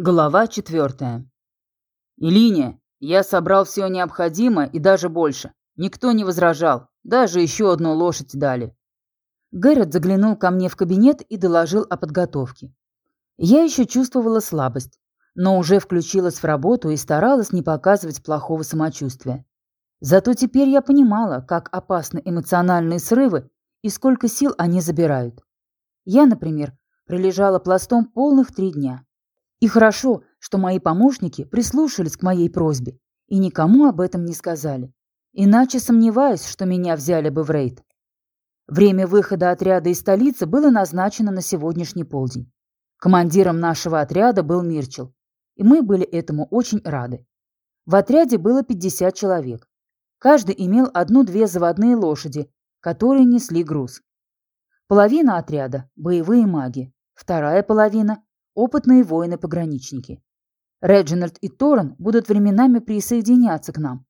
Глава четвертая. «Илиния, я собрал все необходимое и даже больше. Никто не возражал. Даже еще одну лошадь дали». Гэррет заглянул ко мне в кабинет и доложил о подготовке. Я еще чувствовала слабость, но уже включилась в работу и старалась не показывать плохого самочувствия. Зато теперь я понимала, как опасны эмоциональные срывы и сколько сил они забирают. Я, например, пролежала пластом полных три дня. И хорошо, что мои помощники прислушались к моей просьбе и никому об этом не сказали. Иначе сомневаюсь, что меня взяли бы в рейд. Время выхода отряда из столицы было назначено на сегодняшний полдень. Командиром нашего отряда был Мирчел, и мы были этому очень рады. В отряде было 50 человек. Каждый имел одну-две заводные лошади, которые несли груз. Половина отряда – боевые маги, вторая половина опытные воины-пограничники. Реджинальд и Торрен будут временами присоединяться к нам.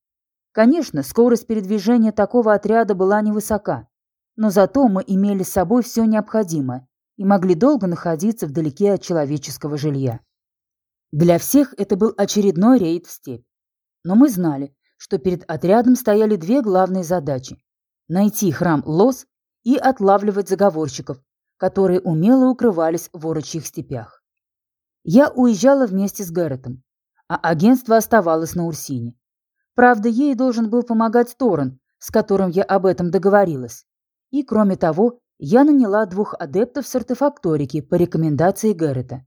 Конечно, скорость передвижения такого отряда была невысока, но зато мы имели с собой все необходимое и могли долго находиться вдалеке от человеческого жилья. Для всех это был очередной рейд в степь. Но мы знали, что перед отрядом стояли две главные задачи – найти храм Лос и отлавливать заговорщиков, которые умело укрывались в орочьих степях. Я уезжала вместе с Гэрретом, а агентство оставалось на Урсине. Правда, ей должен был помогать Торрен, с которым я об этом договорилась. И, кроме того, я наняла двух адептов с артефакторики по рекомендации Гэррета.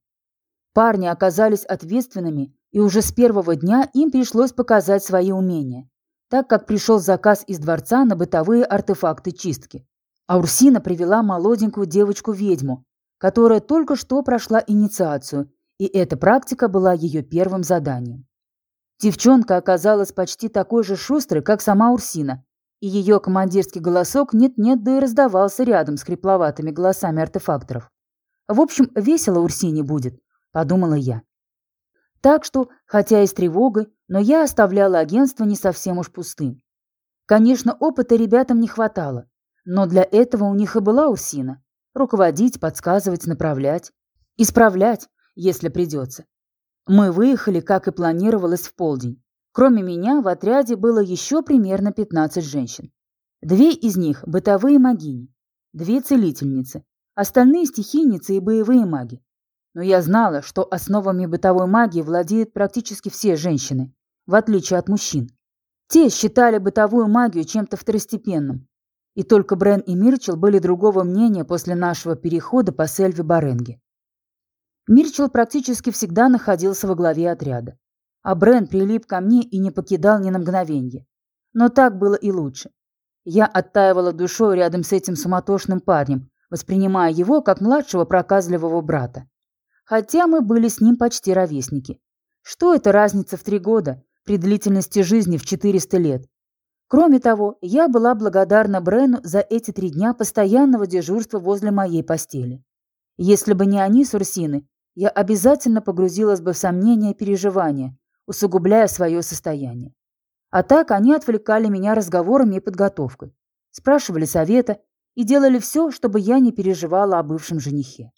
Парни оказались ответственными, и уже с первого дня им пришлось показать свои умения, так как пришел заказ из дворца на бытовые артефакты чистки. А Урсина привела молоденькую девочку-ведьму, которая только что прошла инициацию и эта практика была ее первым заданием. Девчонка оказалась почти такой же шустрой, как сама Урсина, и ее командирский голосок нет-нет, да и раздавался рядом с хрипловатыми голосами артефакторов. В общем, весело Урсине будет, подумала я. Так что, хотя и с тревогой, но я оставляла агентство не совсем уж пустым. Конечно, опыта ребятам не хватало, но для этого у них и была Урсина. Руководить, подсказывать, направлять. Исправлять, если придется. Мы выехали, как и планировалось, в полдень. Кроме меня в отряде было еще примерно 15 женщин. Две из них – бытовые магини, две целительницы, остальные – стихийницы и боевые маги. Но я знала, что основами бытовой магии владеют практически все женщины, в отличие от мужчин. Те считали бытовую магию чем-то второстепенным. И только Брен и Мирчел были другого мнения после нашего перехода по Сельве Баренге. Мирчел практически всегда находился во главе отряда. А Брен прилип ко мне и не покидал ни на мгновенье. Но так было и лучше. Я оттаивала душой рядом с этим суматошным парнем, воспринимая его как младшего проказливого брата. Хотя мы были с ним почти ровесники. Что это разница в три года при длительности жизни в 400 лет? Кроме того, я была благодарна Брену за эти три дня постоянного дежурства возле моей постели. Если бы не они с Урсины, я обязательно погрузилась бы в сомнения и переживания, усугубляя свое состояние. А так они отвлекали меня разговорами и подготовкой, спрашивали совета и делали все, чтобы я не переживала о бывшем женихе.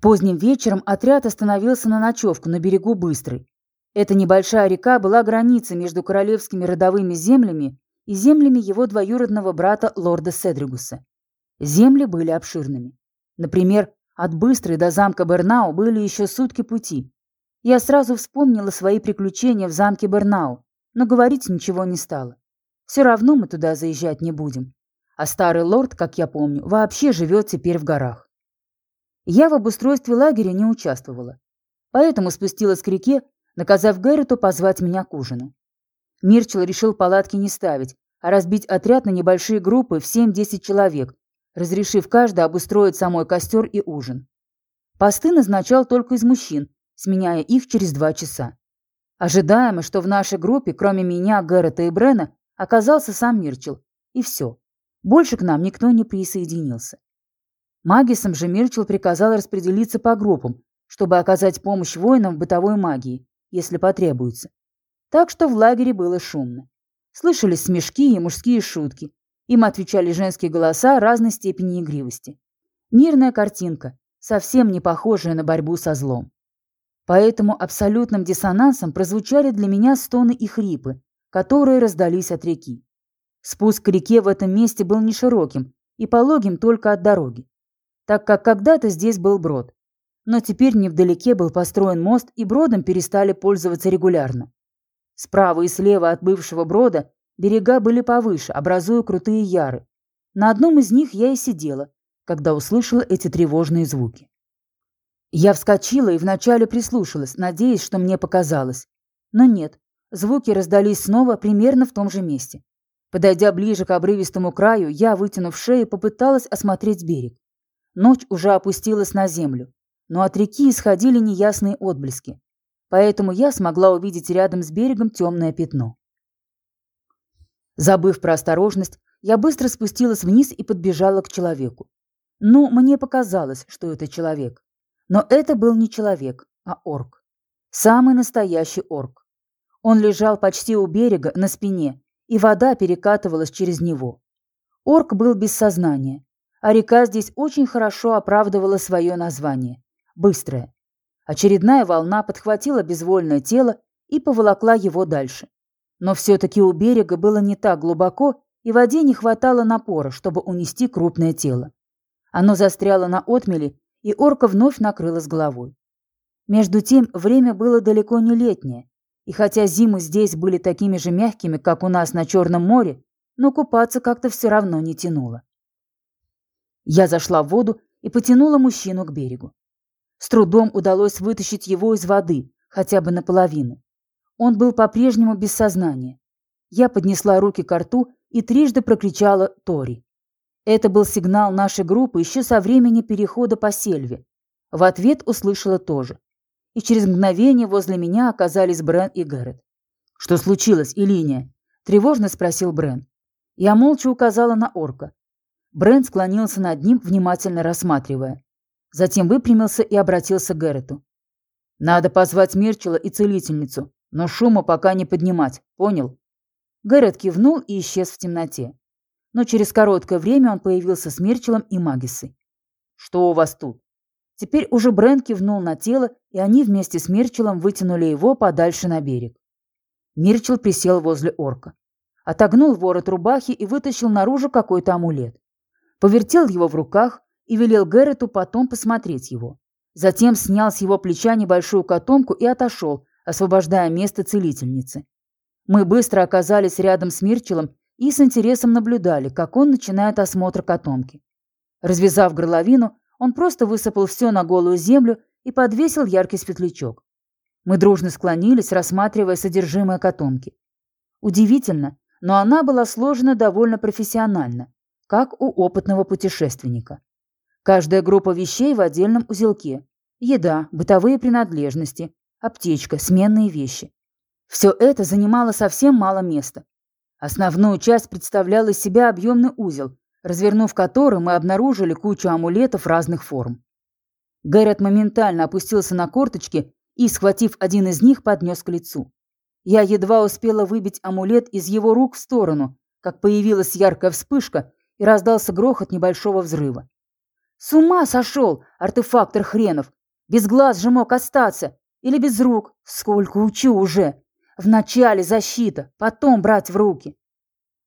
Поздним вечером отряд остановился на ночевку на берегу Быстрой. Эта небольшая река была границей между королевскими родовыми землями и землями его двоюродного брата лорда Седригуса. Земли были обширными. Например, от Быстрой до замка Бернау были еще сутки пути. Я сразу вспомнила свои приключения в замке Бернау, но говорить ничего не стала. Все равно мы туда заезжать не будем. А старый лорд, как я помню, вообще живет теперь в горах. Я в обустройстве лагеря не участвовала, поэтому спустилась к реке, наказав Гэррету позвать меня к ужину. Мирчел решил палатки не ставить, а разбить отряд на небольшие группы в 7-10 человек разрешив каждый обустроить самой костер и ужин. Посты назначал только из мужчин, сменяя их через два часа. Ожидаемо, что в нашей группе, кроме меня, Гэррета и Брена, оказался сам Мирчел. И все. Больше к нам никто не присоединился. Магисом же Мирчел приказал распределиться по группам, чтобы оказать помощь воинам в бытовой магии, если потребуется. Так что в лагере было шумно. Слышались смешки и мужские шутки, им отвечали женские голоса разной степени игривости. Мирная картинка, совсем не похожая на борьбу со злом. Поэтому абсолютным диссонансом прозвучали для меня стоны и хрипы, которые раздались от реки. Спуск к реке в этом месте был не широким и пологим только от дороги, так как когда-то здесь был брод. Но теперь невдалеке был построен мост, и бродом перестали пользоваться регулярно. Справа и слева от бывшего брода берега были повыше, образуя крутые яры. На одном из них я и сидела, когда услышала эти тревожные звуки. Я вскочила и вначале прислушалась, надеясь, что мне показалось. Но нет, звуки раздались снова примерно в том же месте. Подойдя ближе к обрывистому краю, я, вытянув шею, попыталась осмотреть берег. Ночь уже опустилась на землю, но от реки исходили неясные отблески, поэтому я смогла увидеть рядом с берегом темное пятно. Забыв про осторожность, я быстро спустилась вниз и подбежала к человеку. Ну, мне показалось, что это человек. Но это был не человек, а орк. Самый настоящий орк. Он лежал почти у берега, на спине, и вода перекатывалась через него. Орк был без сознания, а река здесь очень хорошо оправдывала свое название – быстрая. Очередная волна подхватила безвольное тело и поволокла его дальше. Но все-таки у берега было не так глубоко, и воде не хватало напора, чтобы унести крупное тело. Оно застряло на отмеле, и орка вновь накрыла с головой. Между тем, время было далеко не летнее, и хотя зимы здесь были такими же мягкими, как у нас на Черном море, но купаться как-то все равно не тянуло. Я зашла в воду и потянула мужчину к берегу. С трудом удалось вытащить его из воды, хотя бы наполовину. Он был по-прежнему без сознания. Я поднесла руки к рту и трижды прокричала «Тори». Это был сигнал нашей группы еще со времени перехода по сельве. В ответ услышала тоже и через мгновение возле меня оказались Брен и Гэррет. «Что случилось, Илиния?» – тревожно спросил Брен. Я молча указала на орка. Брен склонился над ним, внимательно рассматривая. Затем выпрямился и обратился к Гэррету. «Надо позвать Мирчела и целительницу, но шума пока не поднимать, понял?» Гэррет кивнул и исчез в темноте. Но через короткое время он появился с Мирчелом и Магисой. «Что у вас тут?» Теперь уже Брен кивнул на тело, и они вместе с Мирчелом вытянули его подальше на берег. Мирчел присел возле орка. Отогнул ворот рубахи и вытащил наружу какой-то амулет. Повертел его в руках и велел Гэррету потом посмотреть его. Затем снял с его плеча небольшую котомку и отошел, освобождая место целительницы. Мы быстро оказались рядом с Мирчелом и с интересом наблюдали, как он начинает осмотр котомки. Развязав горловину, он просто высыпал все на голую землю и подвесил яркий светлячок. Мы дружно склонились, рассматривая содержимое котомки. Удивительно, но она была сложена довольно профессионально, как у опытного путешественника. Каждая группа вещей в отдельном узелке. Еда, бытовые принадлежности, аптечка, сменные вещи. Все это занимало совсем мало места. Основную часть представлял из себя объемный узел, развернув который, мы обнаружили кучу амулетов разных форм. Гэррет моментально опустился на корточки и, схватив один из них, поднес к лицу. Я едва успела выбить амулет из его рук в сторону, как появилась яркая вспышка и раздался грохот небольшого взрыва. «С ума сошел, артефактор хренов! Без глаз же мог остаться! Или без рук! Сколько учу уже! Вначале защита, потом брать в руки!»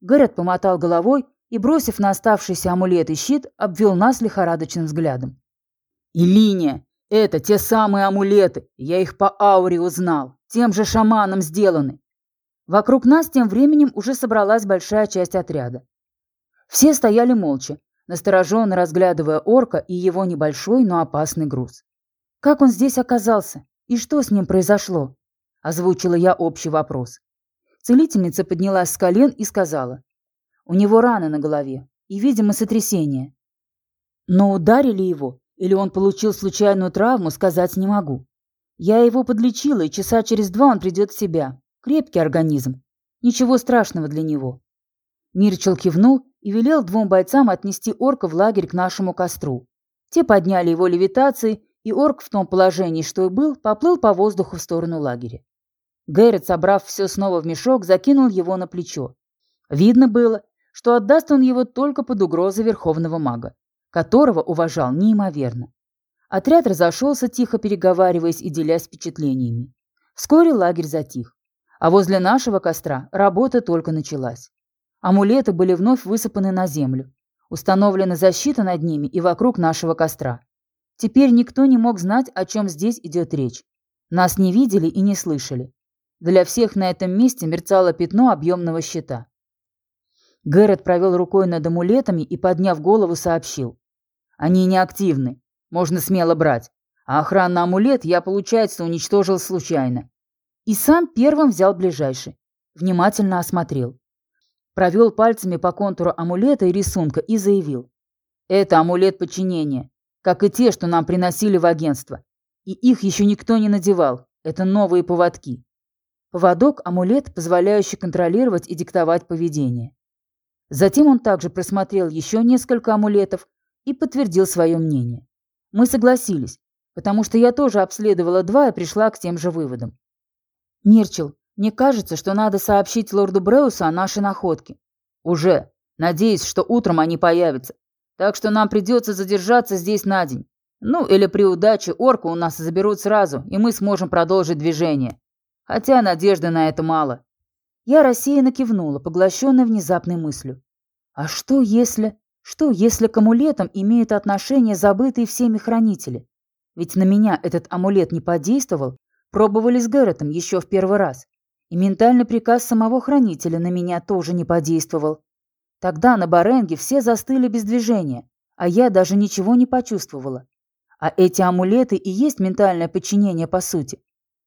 Гэррет помотал головой и, бросив на оставшийся амулет и щит, обвел нас лихорадочным взглядом. «И линия! Это те самые амулеты! Я их по ауре узнал! Тем же шаманом сделаны!» Вокруг нас тем временем уже собралась большая часть отряда. Все стояли молча, настороженно разглядывая орка и его небольшой, но опасный груз. «Как он здесь оказался? И что с ним произошло?» – озвучила я общий вопрос. Целительница поднялась с колен и сказала. У него раны на голове и, видимо, сотрясение. Но ударили его, или он получил случайную травму, сказать не могу. Я его подлечила, и часа через два он придет в себя. Крепкий организм. Ничего страшного для него. Мирчел кивнул и велел двум бойцам отнести орка в лагерь к нашему костру. Те подняли его левитацией, и орк в том положении, что и был, поплыл по воздуху в сторону лагеря. Гэррет, собрав все снова в мешок, закинул его на плечо. Видно было, что отдаст он его только под угрозой верховного мага, которого уважал неимоверно. Отряд разошелся, тихо переговариваясь и делясь впечатлениями. Вскоре лагерь затих. А возле нашего костра работа только началась. Амулеты были вновь высыпаны на землю. Установлена защита над ними и вокруг нашего костра. Теперь никто не мог знать, о чем здесь идет речь. Нас не видели и не слышали. Для всех на этом месте мерцало пятно объемного щита. Гэррет провел рукой над амулетами и, подняв голову, сообщил. «Они неактивны. Можно смело брать. А охранный амулет я, получается, уничтожил случайно». И сам первым взял ближайший. Внимательно осмотрел. Провел пальцами по контуру амулета и рисунка и заявил. «Это амулет подчинения, как и те, что нам приносили в агентство. И их еще никто не надевал. Это новые поводки. Поводок – амулет, позволяющий контролировать и диктовать поведение. Затем он также просмотрел еще несколько амулетов и подтвердил свое мнение. Мы согласились, потому что я тоже обследовала два и пришла к тем же выводам. Нирчил, мне кажется, что надо сообщить лорду Бреусу о нашей находке. Уже. Надеюсь, что утром они появятся. Так что нам придется задержаться здесь на день. Ну, или при удаче орку у нас заберут сразу, и мы сможем продолжить движение. Хотя надежды на это мало. Я рассеянно кивнула, поглощенная внезапной мыслью. А что если... Что если к амулетам имеют отношение забытые всеми хранители? Ведь на меня этот амулет не подействовал, пробовали с Гэрретом еще в первый раз. И ментальный приказ самого хранителя на меня тоже не подействовал. Тогда на Баренге все застыли без движения, а я даже ничего не почувствовала. А эти амулеты и есть ментальное подчинение по сути.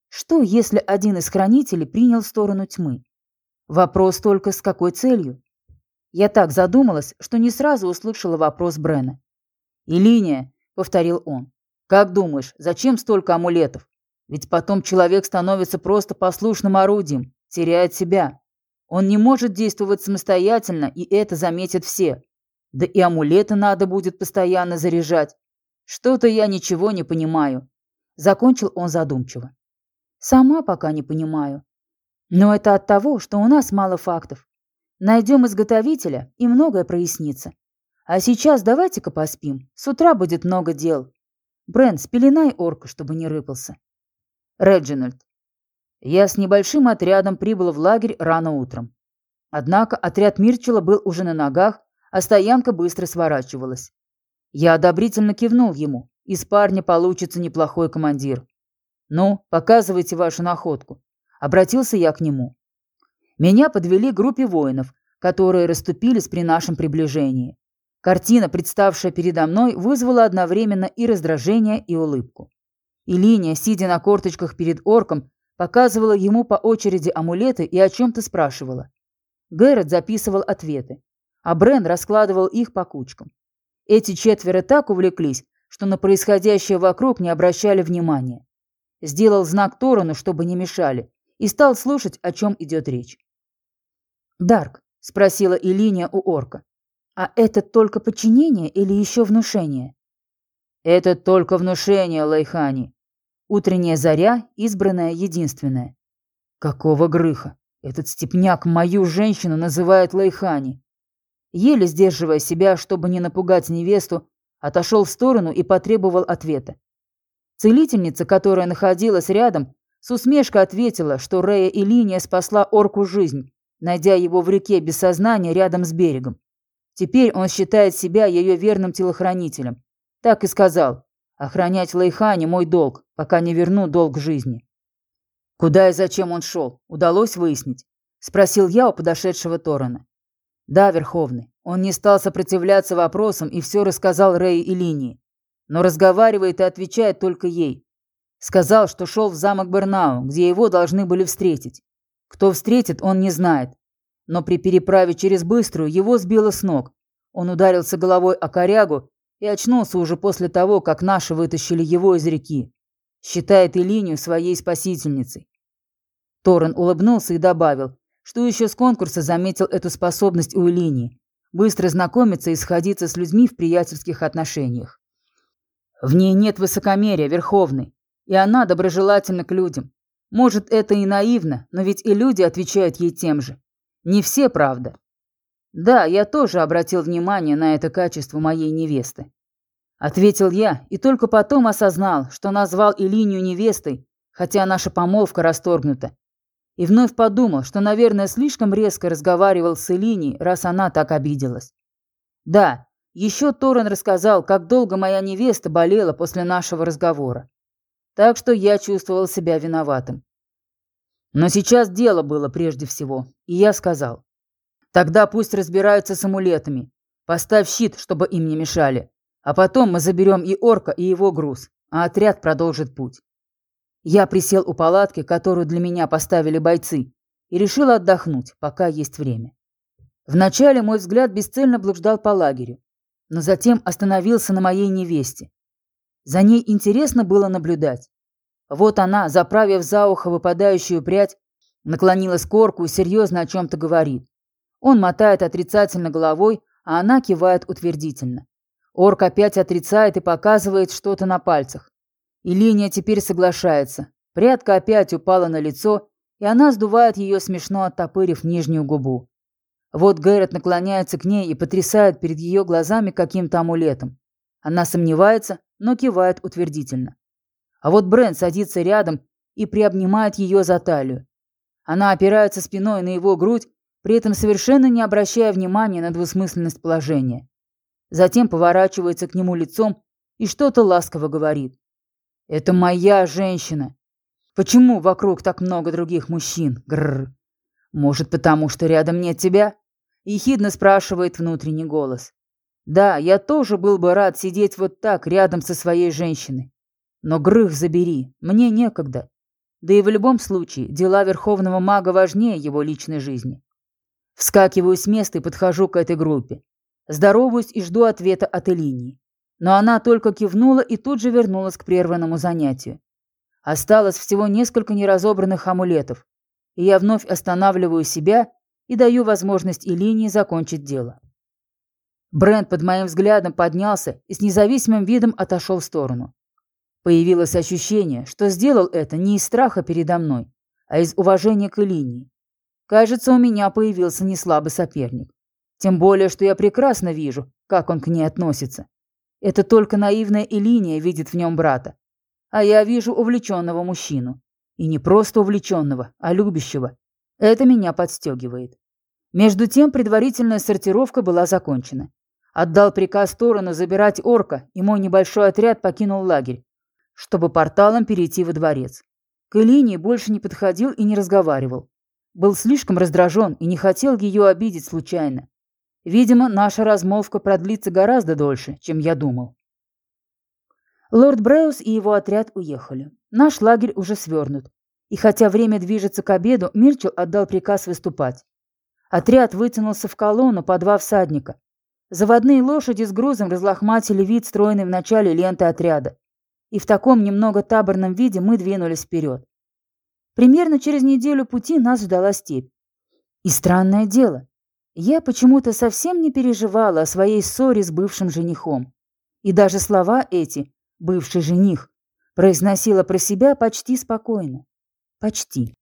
Что, если один из хранителей принял сторону тьмы? Вопрос только с какой целью? Я так задумалась, что не сразу услышала вопрос Брена. «Илиния», — повторил он, — «как думаешь, зачем столько амулетов? Ведь потом человек становится просто послушным орудием, теряет себя. Он не может действовать самостоятельно, и это заметят все. Да и амулеты надо будет постоянно заряжать. Что-то я ничего не понимаю». Закончил он задумчиво. Сама пока не понимаю. Но это от того, что у нас мало фактов. Найдем изготовителя, и многое прояснится. А сейчас давайте-ка поспим. С утра будет много дел. Брент, спеленай орка, чтобы не рыпался. Реджинальд. Я с небольшим отрядом прибыл в лагерь рано утром. Однако отряд Мирчела был уже на ногах, а стоянка быстро сворачивалась. Я одобрительно кивнул ему. Из парня получится неплохой командир. «Ну, показывайте вашу находку». Обратился я к нему. Меня подвели к группе воинов, которые расступились при нашем приближении. Картина, представшая передо мной, вызвала одновременно и раздражение, и улыбку. И линия, сидя на корточках перед орком, показывала ему по очереди амулеты и о чем-то спрашивала. Гэррет записывал ответы, а Брен раскладывал их по кучкам. Эти четверо так увлеклись, что на происходящее вокруг не обращали внимания сделал знак Торону, чтобы не мешали, и стал слушать, о чем идет речь. «Дарк», — спросила Илиния у орка, — «а это только подчинение или еще внушение?» «Это только внушение, Лайхани. Утренняя заря, избранная, единственная». «Какого грыха? Этот степняк мою женщину называет Лайхани». Еле сдерживая себя, чтобы не напугать невесту, отошел в сторону и потребовал ответа. Целительница, которая находилась рядом, с усмешкой ответила, что Рея и Линия спасла орку жизнь, найдя его в реке без сознания рядом с берегом. Теперь он считает себя ее верным телохранителем. Так и сказал. Охранять Лейхани мой долг, пока не верну долг жизни. Куда и зачем он шел, удалось выяснить? Спросил я у подошедшего Торана. Да, Верховный. Он не стал сопротивляться вопросам и все рассказал Рэй и Линии но разговаривает и отвечает только ей. Сказал, что шел в замок Бернау, где его должны были встретить. Кто встретит, он не знает. Но при переправе через Быструю его сбило с ног. Он ударился головой о корягу и очнулся уже после того, как наши вытащили его из реки. Считает Илинию своей спасительницей. Торрен улыбнулся и добавил, что еще с конкурса заметил эту способность у Илинии. Быстро знакомиться и сходиться с людьми в приятельских отношениях. В ней нет высокомерия, Верховный, и она доброжелательна к людям. Может, это и наивно, но ведь и люди отвечают ей тем же. Не все, правда. Да, я тоже обратил внимание на это качество моей невесты. Ответил я и только потом осознал, что назвал Илинию невестой, хотя наша помолвка расторгнута. И вновь подумал, что, наверное, слишком резко разговаривал с Илиней, раз она так обиделась. Да, еще Торрен рассказал, как долго моя невеста болела после нашего разговора. Так что я чувствовал себя виноватым. Но сейчас дело было прежде всего, и я сказал. Тогда пусть разбираются с амулетами. Поставь щит, чтобы им не мешали. А потом мы заберем и орка, и его груз, а отряд продолжит путь. Я присел у палатки, которую для меня поставили бойцы, и решил отдохнуть, пока есть время. Вначале мой взгляд бесцельно блуждал по лагерю, но затем остановился на моей невесте. За ней интересно было наблюдать. Вот она, заправив за ухо выпадающую прядь, наклонилась к орку и серьезно о чем-то говорит. Он мотает отрицательно головой, а она кивает утвердительно. Орк опять отрицает и показывает что-то на пальцах. И линия теперь соглашается. Прядка опять упала на лицо, и она сдувает ее смешно оттопырив нижнюю губу. Вот Гэррет наклоняется к ней и потрясает перед ее глазами каким-то амулетом. Она сомневается, но кивает утвердительно. А вот Брент садится рядом и приобнимает ее за талию. Она опирается спиной на его грудь, при этом совершенно не обращая внимания на двусмысленность положения. Затем поворачивается к нему лицом и что-то ласково говорит. «Это моя женщина. Почему вокруг так много других мужчин? Гррр. Может, потому что рядом нет тебя?» Ехидно спрашивает внутренний голос. Да, я тоже был бы рад сидеть вот так, рядом со своей женщиной. Но грых забери, мне некогда. Да и в любом случае, дела верховного мага важнее его личной жизни. Вскакиваю с места и подхожу к этой группе. Здороваюсь и жду ответа от Элинии. Но она только кивнула и тут же вернулась к прерванному занятию. Осталось всего несколько неразобранных амулетов, и я вновь останавливаю себя и даю возможность Элинии закончить дело. Брент под моим взглядом поднялся и с независимым видом отошел в сторону. Появилось ощущение, что сделал это не из страха передо мной, а из уважения к Элинии. Кажется, у меня появился неслабый соперник. Тем более, что я прекрасно вижу, как он к ней относится. Это только наивная Элиния видит в нем брата. А я вижу увлеченного мужчину. И не просто увлеченного, а любящего. Это меня подстегивает. Между тем предварительная сортировка была закончена. Отдал приказ сторону забирать орка, и мой небольшой отряд покинул лагерь, чтобы порталом перейти во дворец. К Элине больше не подходил и не разговаривал. Был слишком раздражен и не хотел ее обидеть случайно. Видимо, наша размолвка продлится гораздо дольше, чем я думал. Лорд Бреус и его отряд уехали. Наш лагерь уже свернут. И хотя время движется к обеду, Мирчел отдал приказ выступать. Отряд вытянулся в колонну по два всадника. Заводные лошади с грузом разлохматили вид, стройный в начале ленты отряда. И в таком немного таборном виде мы двинулись вперед. Примерно через неделю пути нас ждала степь. И странное дело, я почему-то совсем не переживала о своей ссоре с бывшим женихом. И даже слова эти «бывший жених» произносила про себя почти спокойно. Почти.